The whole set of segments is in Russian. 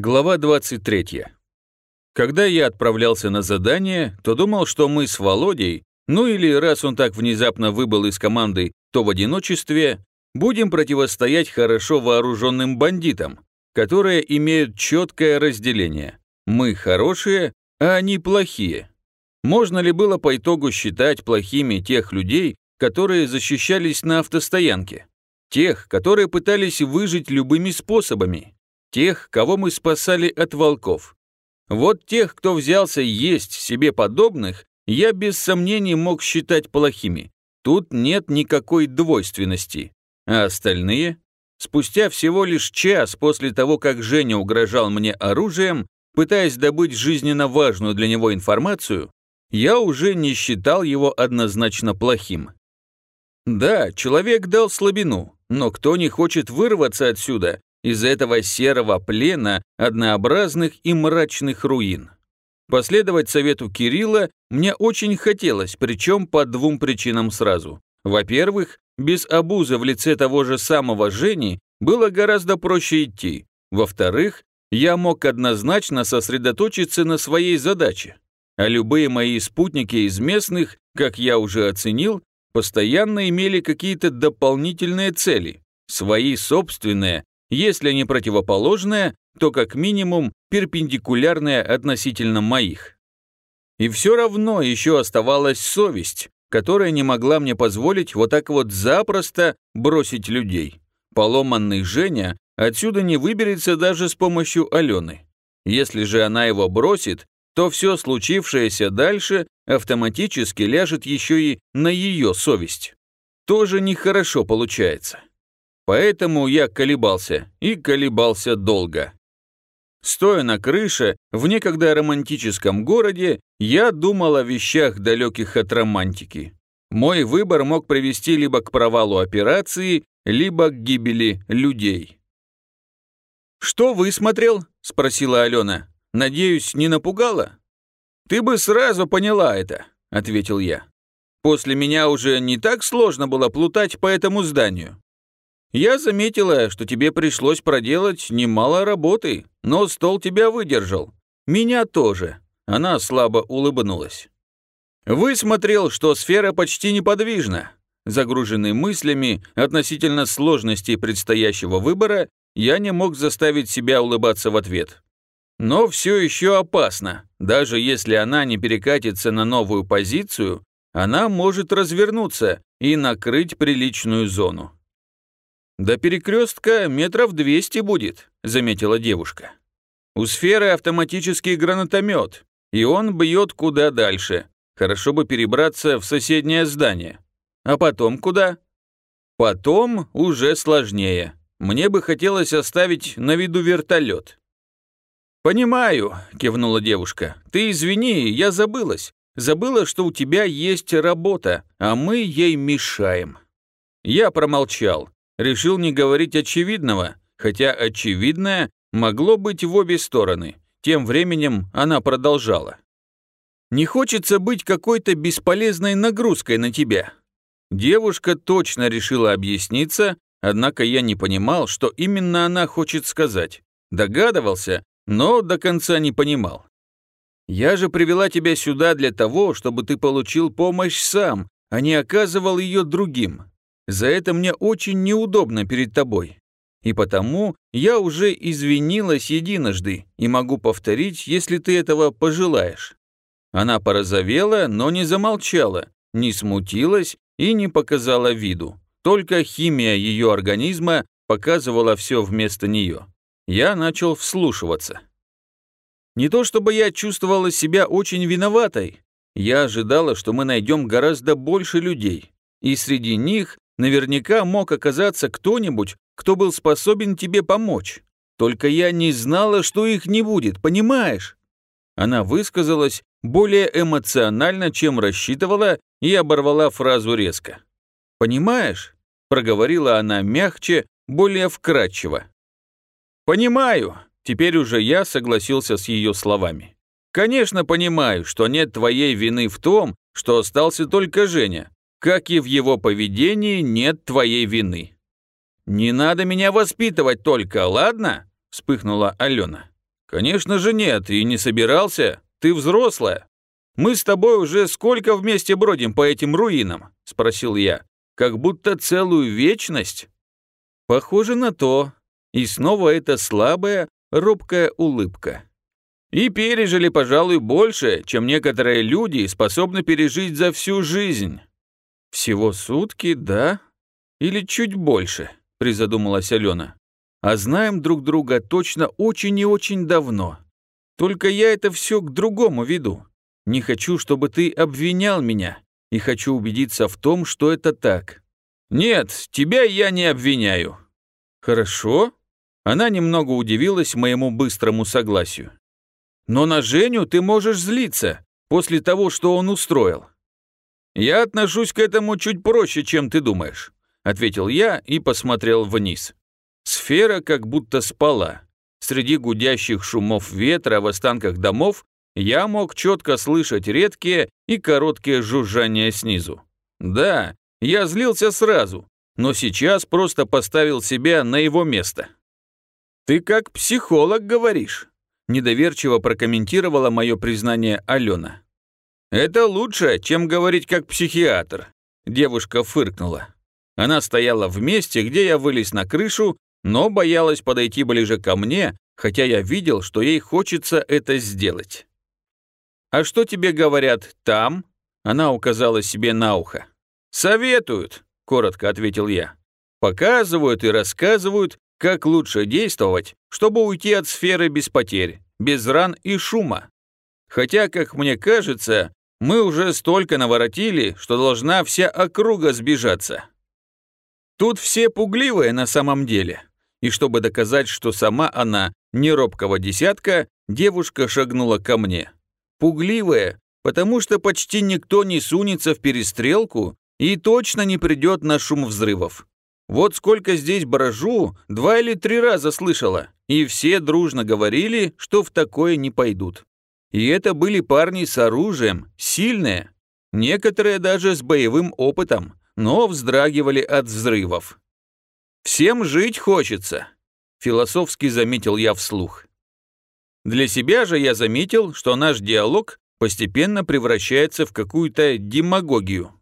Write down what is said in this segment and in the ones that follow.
Глава 23. Когда я отправлялся на задание, то думал, что мы с Володей, ну или раз он так внезапно выбыл из команды, то в одиночестве, будем противостоять хорошо вооруженным бандитам, которые имеют четкое разделение. Мы хорошие, а они плохие. Можно ли было по итогу считать плохими тех людей, которые защищались на автостоянке? Тех, которые пытались выжить любыми способами? Тех, кого мы спасали от волков? Вот тех, кто взялся есть себе подобных, я без сомнений мог считать плохими. Тут нет никакой двойственности. А остальные? Спустя всего лишь час после того, как Женя угрожал мне оружием, пытаясь добыть жизненно важную для него информацию, я уже не считал его однозначно плохим. Да, человек дал слабину, но кто не хочет вырваться отсюда, из этого серого плена однообразных и мрачных руин? Последовать совету Кирилла мне очень хотелось, причем по двум причинам сразу. Во-первых, без обузы в лице того же самого Жени было гораздо проще идти. Во-вторых, я мог однозначно сосредоточиться на своей задаче. А любые мои спутники из местных, как я уже оценил, постоянно имели какие-то дополнительные цели, свои собственные, если не противоположные, то как минимум перпендикулярные относительно моих. И все равно еще оставалась совесть, которая не могла мне позволить вот так вот запросто бросить людей. Поломанный Женя отсюда не выберется даже с помощью Алены. Если же она его бросит, то все случившееся дальше автоматически ляжет еще и на ее совесть. Тоже нехорошо получается. Поэтому я колебался, и колебался долго. Стоя на крыше, в некогда романтическом городе, я думал о вещах, далеких от романтики. Мой выбор мог привести либо к провалу операции, либо к гибели людей. «Что высмотрел?» – спросила Алена. «Надеюсь, не напугала?» «Ты бы сразу поняла это», – ответил я. «После меня уже не так сложно было плутать по этому зданию. Я заметила, что тебе пришлось проделать немало работы, но стол тебя выдержал. Меня тоже». Она слабо улыбнулась. Высмотрел, что сфера почти неподвижна. Загруженный мыслями относительно сложности предстоящего выбора, я не мог заставить себя улыбаться в ответ. Но все еще опасно. Даже если она не перекатится на новую позицию, она может развернуться и накрыть приличную зону. «До перекрестка метров 200 будет», — заметила девушка. «У сферы автоматический гранатомет, и он бьет куда дальше. Хорошо бы перебраться в соседнее здание. А потом куда?» «Потом уже сложнее. Мне бы хотелось оставить на виду вертолет». «Понимаю», — кивнула девушка. «Ты извини, я забылась. Забыла, что у тебя есть работа, а мы ей мешаем». Я промолчал. Решил не говорить очевидного, хотя очевидное могло быть в обе стороны. Тем временем она продолжала. «Не хочется быть какой-то бесполезной нагрузкой на тебя». Девушка точно решила объясниться, однако я не понимал, что именно она хочет сказать. Догадывался, но до конца не понимал. «Я же привела тебя сюда для того, чтобы ты получил помощь сам, а не оказывал ее другим. За это мне очень неудобно перед тобой. И потому я уже извинилась единожды и могу повторить, если ты этого пожелаешь». Она порозовела, но не замолчала, не смутилась и не показала виду. Только химия ее организма показывала все вместо нее. Я начал вслушиваться. Не то чтобы я чувствовала себя очень виноватой. Я ожидала, что мы найдем гораздо больше людей. И среди них Наверняка мог оказаться кто-нибудь, кто был способен тебе помочь. Только я не знала, что их не будет, понимаешь?» Она высказалась более эмоционально, чем рассчитывала, и оборвала фразу резко. «Понимаешь?» – проговорила она мягче, более вкрадчиво. «Понимаю», – теперь уже я согласился с ее словами. «Конечно понимаю, что нет твоей вины в том, что остался только Женя, как и в его поведении нет твоей вины. «Не надо меня воспитывать только, ладно?» – вспыхнула Алена. «Конечно же нет, и не собирался. Ты взрослая. Мы с тобой уже сколько вместе бродим по этим руинам?» – спросил я. «Как будто целую вечность?» «Похоже на то». И снова эта слабая, робкая улыбка. «И пережили, пожалуй, больше, чем некоторые люди способны пережить за всю жизнь». «Всего сутки, да? Или чуть больше?» – призадумалась Алена. «А знаем друг друга точно очень и очень давно. Только я это все к другому веду. Не хочу, чтобы ты обвинял меня, и хочу убедиться в том, что это так». «Нет, тебя я не обвиняю». «Хорошо». Она немного удивилась моему быстрому согласию. «Но на Женю ты можешь злиться после того, что он устроил. «Я отношусь к этому чуть проще, чем ты думаешь», — ответил я и посмотрел вниз. Сфера как будто спала. Среди гудящих шумов ветра в останках домов я мог четко слышать редкие и короткие жужжания снизу. Да, я злился сразу, но сейчас просто поставил себя на его место. «Ты как психолог говоришь», — недоверчиво прокомментировала мое признание Алена. «Это лучше, чем говорить как психиатр», – девушка фыркнула. Она стояла в месте, где я вылез на крышу, но боялась подойти ближе ко мне, хотя я видел, что ей хочется это сделать. «А что тебе говорят там?» Она указала себе на ухо. «Советуют», – коротко ответил я. «Показывают и рассказывают, как лучше действовать, чтобы уйти от сферы без потерь, без ран и шума. Хотя, как мне кажется, мы уже столько наворотили, что должна вся округа сбежаться. Тут все пугливые на самом деле. И чтобы доказать, что сама она не робкого десятка, девушка шагнула ко мне. Пугливая, потому что почти никто не сунется в перестрелку и точно не придет на шум взрывов. Вот сколько здесь брожу, два или три раза слышала, и все дружно говорили, что в такое не пойдут. И это были парни с оружием, сильные, некоторые даже с боевым опытом, но вздрагивали от взрывов. «Всем жить хочется», – философски заметил я вслух. Для себя же я заметил, что наш диалог постепенно превращается в какую-то демагогию.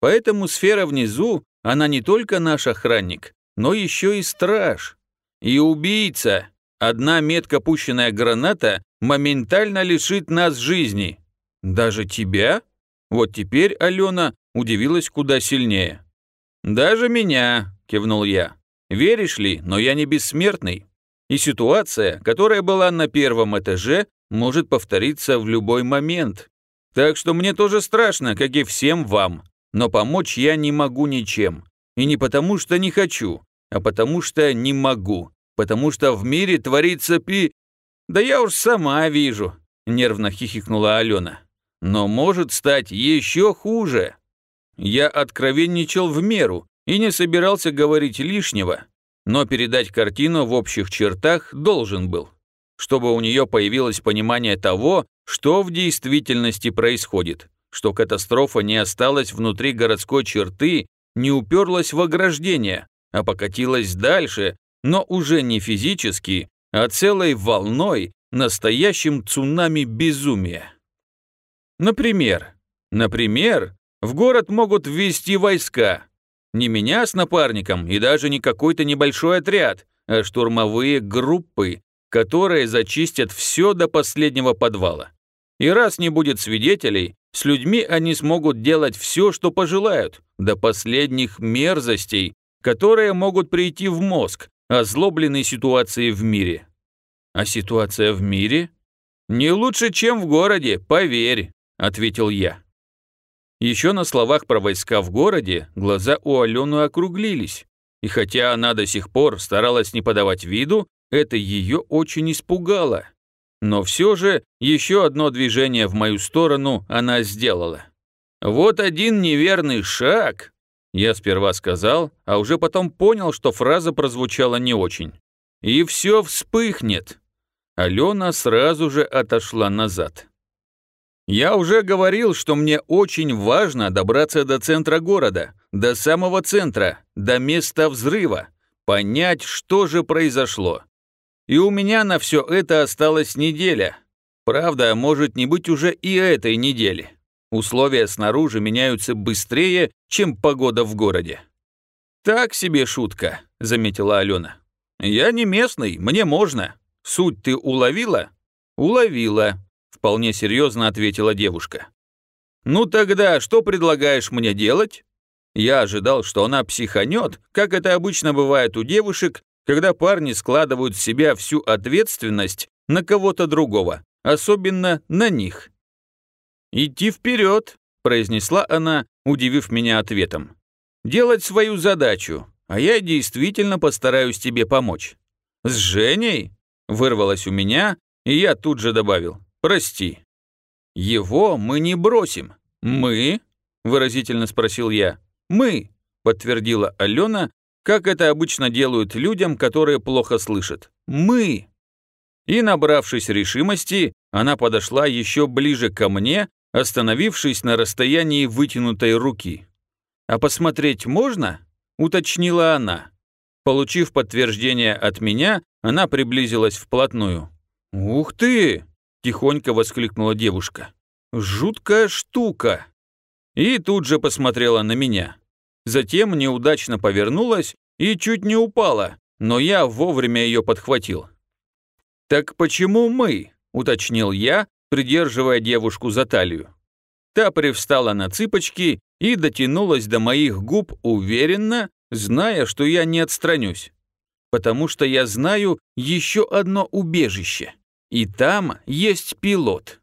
Поэтому сфера внизу, она не только наш охранник, но еще и страж. И убийца. Одна метко пущенная граната моментально лишит нас жизни. Даже тебя? Вот теперь Алена удивилась куда сильнее. «Даже меня», – кивнул я. «Веришь ли, но я не бессмертный. И ситуация, которая была на первом этаже, может повториться в любой момент. Так что мне тоже страшно, как и всем вам. Но помочь я не могу ничем. И не потому, что не хочу, а потому что не могу потому что в мире творится пи...» «Да я уж сама вижу», — нервно хихикнула Алена. «Но может стать еще хуже». Я откровенничал в меру и не собирался говорить лишнего, но передать картину в общих чертах должен был, чтобы у нее появилось понимание того, что в действительности происходит, что катастрофа не осталась внутри городской черты, не уперлась в ограждение, а покатилась дальше, но уже не физически, а целой волной, настоящим цунами безумия. Например, например, в город могут ввести войска. Не меня с напарником и даже не какой-то небольшой отряд, а штурмовые группы, которые зачистят все до последнего подвала. И раз не будет свидетелей, с людьми они смогут делать все, что пожелают, до последних мерзостей, которые могут прийти в мозг, озлобленной ситуацией в мире. А ситуация в мире? Не лучше, чем в городе, поверь, ответил я. Еще на словах про войска в городе глаза у Алены округлились. И хотя она до сих пор старалась не подавать виду, это ее очень испугало. Но все же еще одно движение в мою сторону она сделала. Вот один неверный шаг, я сперва сказал, а уже потом понял, что фраза прозвучала не очень. «И все вспыхнет!» Алена сразу же отошла назад. «Я уже говорил, что мне очень важно добраться до центра города, до самого центра, до места взрыва, понять, что же произошло. и у меня на все это осталась неделя. Правда, может не быть уже и этой недели. Условия снаружи меняются быстрее, чем погода в городе. «Так себе шутка», — заметила Алена. «Я не местный, мне можно. Суть ты уловила?» «Уловила», — вполне серьезно ответила девушка. «Ну тогда что предлагаешь мне делать?» Я ожидал, что она психанет, как это обычно бывает у девушек, когда парни складывают в себя всю ответственность на кого-то другого, особенно на них. «Идти вперед», — произнесла она, удивив меня ответом. «Делать свою задачу, а я действительно постараюсь тебе помочь». «С Женей?» — вырвалось у меня, и я тут же добавил. «Прости». «Его мы не бросим». «Мы?» — выразительно спросил я. «Мы», — подтвердила Алена, как это обычно делают людям, которые плохо слышат. «Мы». И, набравшись решимости, она подошла еще ближе ко мне, остановившись на расстоянии вытянутой руки. «А посмотреть можно?» — уточнила она. Получив подтверждение от меня, она приблизилась вплотную. «Ух ты!» — тихонько воскликнула девушка. «Жуткая штука!» И тут же посмотрела на меня. Затем неудачно повернулась и чуть не упала, но я вовремя ее подхватил. «Так почему мы?» — уточнил я, придерживая девушку за талию. Та привстала на цыпочки и дотянулась до моих губ уверенно, зная, что я не отстранюсь. Потому что я знаю еще одно убежище. И там есть пилот.